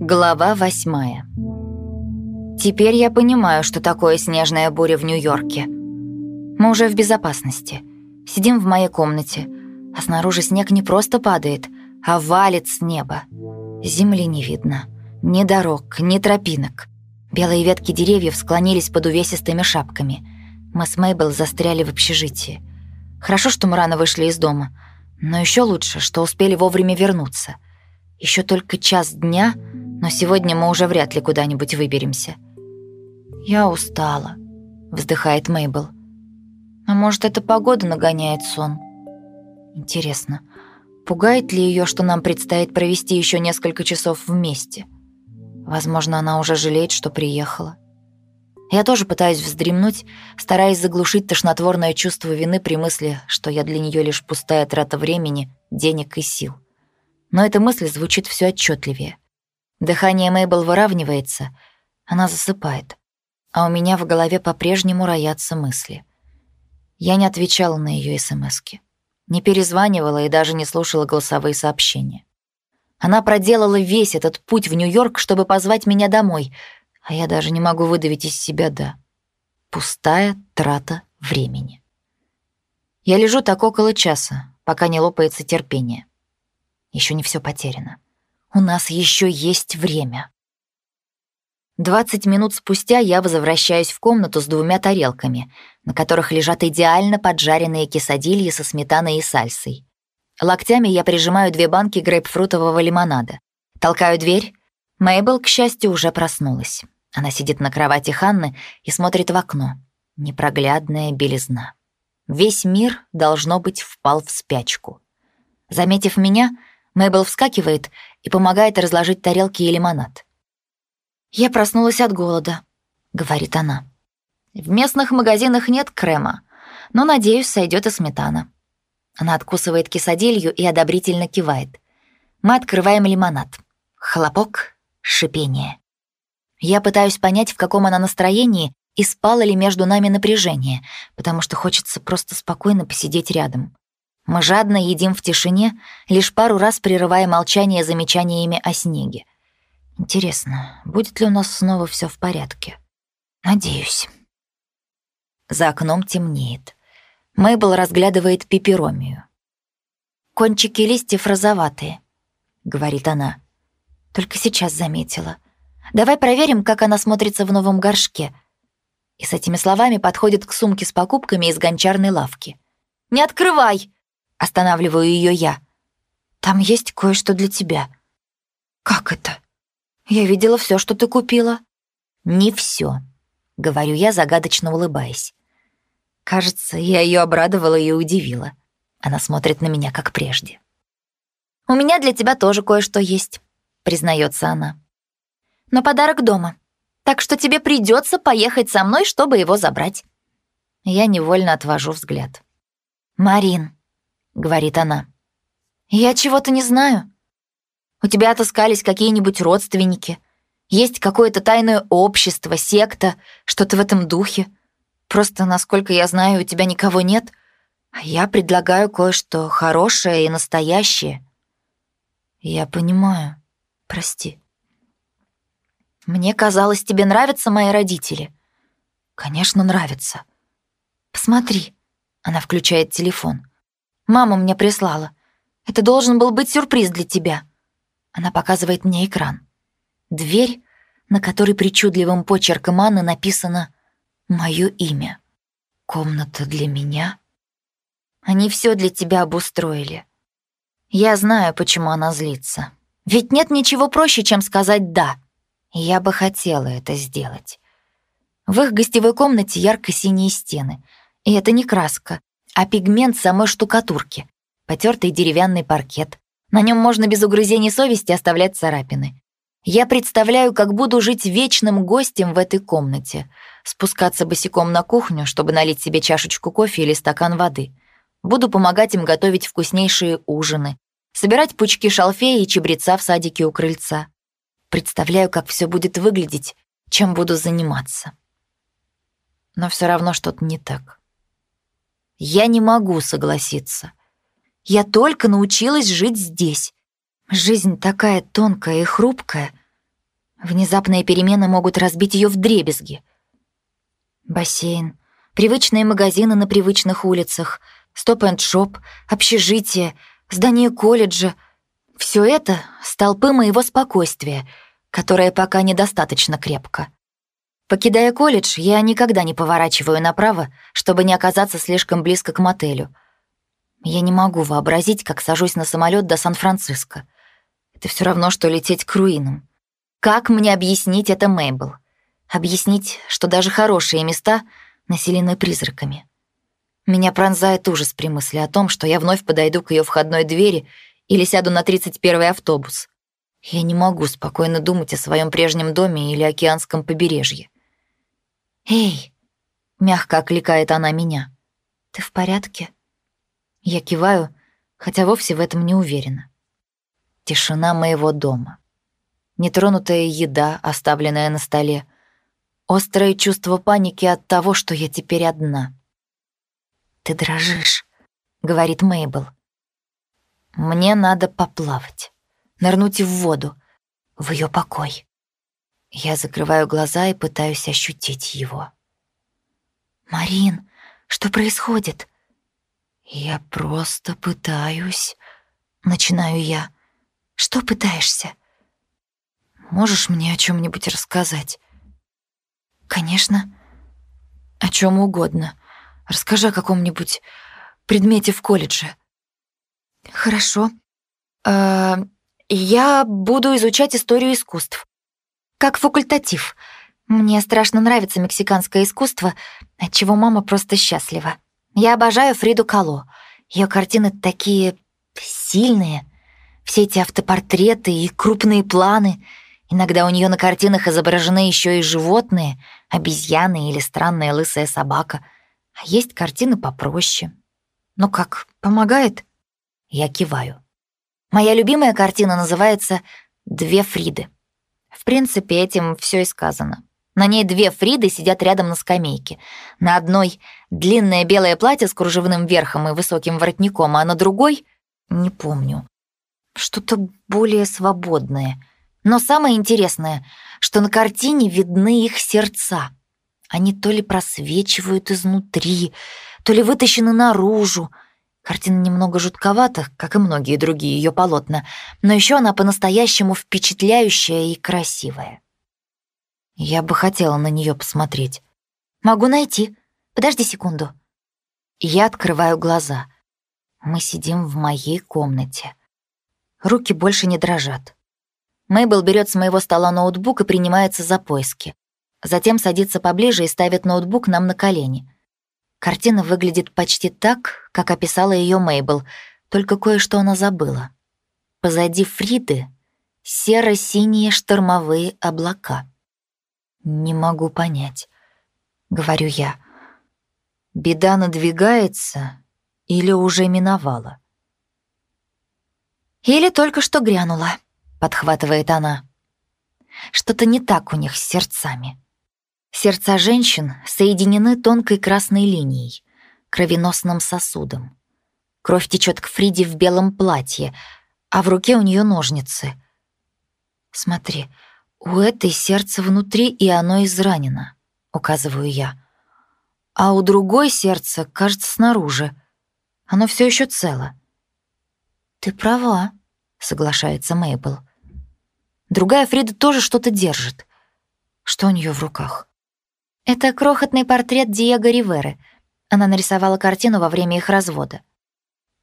Глава восьмая. Теперь я понимаю, что такое снежная буря в Нью-Йорке. Мы уже в безопасности. Сидим в моей комнате, а снаружи снег не просто падает, а валит с неба. Земли не видно. Ни дорог, ни тропинок. Белые ветки деревьев склонились под увесистыми шапками. Мы с Мейбл застряли в общежитии. Хорошо, что мы рано вышли из дома. Но еще лучше, что успели вовремя вернуться. Еще только час дня, но сегодня мы уже вряд ли куда-нибудь выберемся. «Я устала», — вздыхает Мейбл. «А может, эта погода нагоняет сон?» Интересно, пугает ли ее, что нам предстоит провести еще несколько часов вместе? Возможно, она уже жалеет, что приехала. Я тоже пытаюсь вздремнуть, стараясь заглушить тошнотворное чувство вины при мысли, что я для нее лишь пустая трата времени, денег и сил. Но эта мысль звучит все отчетливее. Дыхание Мейбл выравнивается, она засыпает, а у меня в голове по-прежнему роятся мысли. Я не отвечала на ее смски, не перезванивала и даже не слушала голосовые сообщения. Она проделала весь этот путь в Нью-Йорк, чтобы позвать меня домой — а я даже не могу выдавить из себя «да». Пустая трата времени. Я лежу так около часа, пока не лопается терпение. Еще не все потеряно. У нас еще есть время. Двадцать минут спустя я возвращаюсь в комнату с двумя тарелками, на которых лежат идеально поджаренные кисадильи со сметаной и сальсой. Локтями я прижимаю две банки грейпфрутового лимонада. Толкаю дверь. Мейбл, к счастью, уже проснулась. Она сидит на кровати Ханны и смотрит в окно. Непроглядная белизна. Весь мир, должно быть, впал в спячку. Заметив меня, Мэйбл вскакивает и помогает разложить тарелки и лимонад. «Я проснулась от голода», — говорит она. «В местных магазинах нет крема, но, надеюсь, сойдет и сметана». Она откусывает кисадилью и одобрительно кивает. Мы открываем лимонад. Хлопок, шипение. Я пытаюсь понять, в каком она настроении и спало ли между нами напряжение, потому что хочется просто спокойно посидеть рядом. Мы жадно едим в тишине, лишь пару раз прерывая молчание замечаниями о снеге. Интересно, будет ли у нас снова все в порядке? Надеюсь. За окном темнеет. Мейбл разглядывает пепиромию. «Кончики листьев розоватые», — говорит она. Только сейчас заметила — Давай проверим, как она смотрится в новом горшке». И с этими словами подходит к сумке с покупками из гончарной лавки. «Не открывай!» — останавливаю ее я. «Там есть кое-что для тебя». «Как это? Я видела все, что ты купила». «Не все», — говорю я, загадочно улыбаясь. Кажется, я ее обрадовала и удивила. Она смотрит на меня, как прежде. «У меня для тебя тоже кое-что есть», — признается она но подарок дома. Так что тебе придется поехать со мной, чтобы его забрать». Я невольно отвожу взгляд. «Марин», — говорит она, — «я чего-то не знаю. У тебя отыскались какие-нибудь родственники, есть какое-то тайное общество, секта, что-то в этом духе. Просто, насколько я знаю, у тебя никого нет, а я предлагаю кое-что хорошее и настоящее». «Я понимаю. Прости». Мне казалось, тебе нравятся мои родители. Конечно, нравятся. Посмотри. Она включает телефон. Мама мне прислала. Это должен был быть сюрприз для тебя. Она показывает мне экран. Дверь, на которой причудливым почерком Анны написано «Мое имя». Комната для меня. Они все для тебя обустроили. Я знаю, почему она злится. Ведь нет ничего проще, чем сказать «да». Я бы хотела это сделать. В их гостевой комнате ярко-синие стены. И это не краска, а пигмент самой штукатурки. Потертый деревянный паркет. На нем можно без угрызений совести оставлять царапины. Я представляю, как буду жить вечным гостем в этой комнате. Спускаться босиком на кухню, чтобы налить себе чашечку кофе или стакан воды. Буду помогать им готовить вкуснейшие ужины. Собирать пучки шалфея и чебреца в садике у крыльца. Представляю, как все будет выглядеть, чем буду заниматься. Но все равно что-то не так. Я не могу согласиться. Я только научилась жить здесь. Жизнь такая тонкая и хрупкая. Внезапные перемены могут разбить ее в дребезги. Бассейн, привычные магазины на привычных улицах, стоп-энд-шоп, общежитие, здание колледжа — все это — столпы моего спокойствия, которое пока недостаточно крепко. Покидая колледж, я никогда не поворачиваю направо, чтобы не оказаться слишком близко к мотелю. Я не могу вообразить, как сажусь на самолет до Сан-Франциско. Это все равно, что лететь к руинам. Как мне объяснить это Мейбл? Объяснить, что даже хорошие места населены призраками. Меня пронзает ужас при мысли о том, что я вновь подойду к ее входной двери или сяду на 31-й автобус. Я не могу спокойно думать о своем прежнем доме или океанском побережье. «Эй!» — мягко окликает она меня. «Ты в порядке?» Я киваю, хотя вовсе в этом не уверена. Тишина моего дома. Нетронутая еда, оставленная на столе. Острое чувство паники от того, что я теперь одна. «Ты дрожишь», — говорит Мейбл. «Мне надо поплавать, нырнуть в воду, в ее покой». Я закрываю глаза и пытаюсь ощутить его. «Марин, что происходит?» «Я просто пытаюсь...» — начинаю я. «Что пытаешься?» «Можешь мне о чем нибудь рассказать?» «Конечно. О чем угодно. Расскажи о каком-нибудь предмете в колледже». «Хорошо. Э, я буду изучать историю искусств. Как факультатив. Мне страшно нравится мексиканское искусство, отчего мама просто счастлива. Я обожаю Фриду Кало. Ее картины такие сильные. Все эти автопортреты и крупные планы. Иногда у нее на картинах изображены еще и животные, обезьяны или странная лысая собака. А есть картины попроще. Ну как, помогает? Я киваю. Моя любимая картина называется «Две Фриды». В принципе, этим все и сказано. На ней две Фриды сидят рядом на скамейке. На одной — длинное белое платье с кружевным верхом и высоким воротником, а на другой — не помню. Что-то более свободное. Но самое интересное, что на картине видны их сердца. Они то ли просвечивают изнутри, то ли вытащены наружу — Картина немного жутковата, как и многие другие ее полотна, но еще она по-настоящему впечатляющая и красивая. Я бы хотела на нее посмотреть. Могу найти. Подожди секунду. Я открываю глаза. Мы сидим в моей комнате. Руки больше не дрожат. Мейбл берет с моего стола ноутбук и принимается за поиски. Затем садится поближе и ставит ноутбук нам на колени — Картина выглядит почти так, как описала ее Мейбл, только кое-что она забыла. Позади Фриды серо-синие штормовые облака. «Не могу понять», — говорю я. «Беда надвигается или уже миновала?» «Или только что грянула», — подхватывает она. «Что-то не так у них с сердцами». Сердца женщин соединены тонкой красной линией, кровеносным сосудом. Кровь течет к Фриде в белом платье, а в руке у нее ножницы. «Смотри, у этой сердце внутри, и оно изранено», — указываю я. «А у другой сердце, кажется, снаружи. Оно все еще цело». «Ты права», — соглашается Мейбл. Другая Фрида тоже что-то держит. Что у нее в руках? Это крохотный портрет Диего Риверы. Она нарисовала картину во время их развода.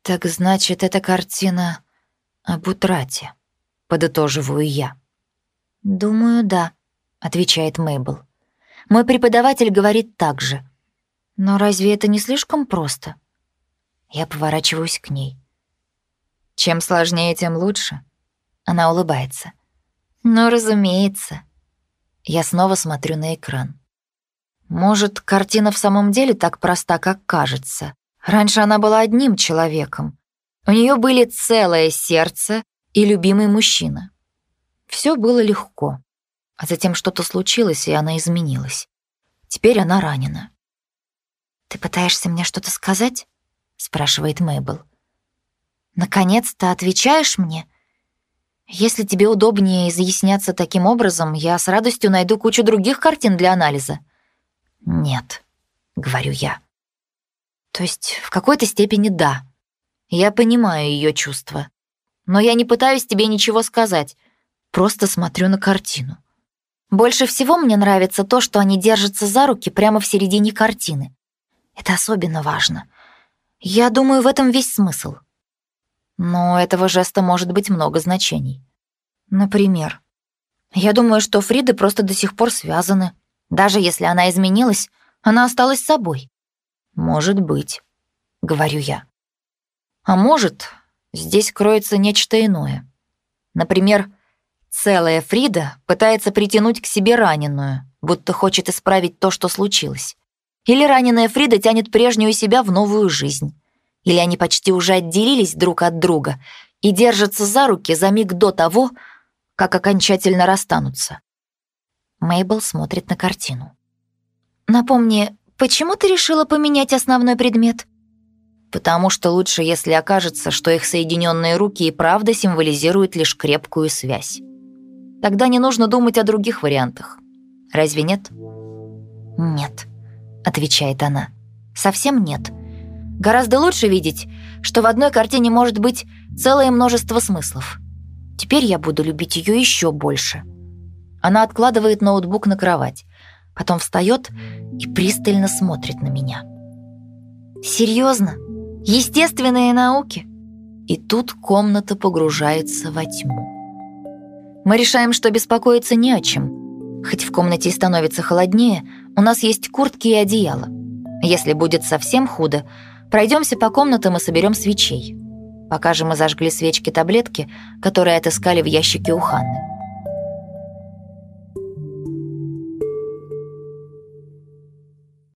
«Так значит, это картина об утрате», — подытоживаю я. «Думаю, да», — отвечает Мейбл. «Мой преподаватель говорит так же. Но разве это не слишком просто?» Я поворачиваюсь к ней. «Чем сложнее, тем лучше». Она улыбается. «Ну, разумеется». Я снова смотрю на экран. Может, картина в самом деле так проста, как кажется. Раньше она была одним человеком. У нее были целое сердце и любимый мужчина. Все было легко. А затем что-то случилось, и она изменилась. Теперь она ранена. «Ты пытаешься мне что-то сказать?» — спрашивает Мейбл. «Наконец-то отвечаешь мне?» Если тебе удобнее изъясняться таким образом, я с радостью найду кучу других картин для анализа. Нет, говорю я. То есть в какой-то степени да. Я понимаю ее чувства. Но я не пытаюсь тебе ничего сказать. Просто смотрю на картину. Больше всего мне нравится то, что они держатся за руки прямо в середине картины. Это особенно важно. Я думаю, в этом весь смысл. Но этого жеста может быть много значений. Например, я думаю, что Фриды просто до сих пор связаны. Даже если она изменилась, она осталась собой. Может быть, говорю я. А может, здесь кроется нечто иное. Например, целая Фрида пытается притянуть к себе раненую, будто хочет исправить то, что случилось. Или раненая Фрида тянет прежнюю себя в новую жизнь. Или они почти уже отделились друг от друга и держатся за руки за миг до того, как окончательно расстанутся. Мейбл смотрит на картину. «Напомни, почему ты решила поменять основной предмет?» «Потому что лучше, если окажется, что их соединенные руки и правда символизируют лишь крепкую связь. Тогда не нужно думать о других вариантах. Разве нет?» «Нет», — отвечает она. «Совсем нет. Гораздо лучше видеть, что в одной картине может быть целое множество смыслов. Теперь я буду любить ее еще больше». Она откладывает ноутбук на кровать, потом встает и пристально смотрит на меня. «Серьезно? Естественные науки?» И тут комната погружается во тьму. Мы решаем, что беспокоиться не о чем. Хоть в комнате и становится холоднее, у нас есть куртки и одеяло. Если будет совсем худо, Пройдемся по комнатам и соберем свечей. Пока же мы зажгли свечки-таблетки, которые отыскали в ящике у Ханны.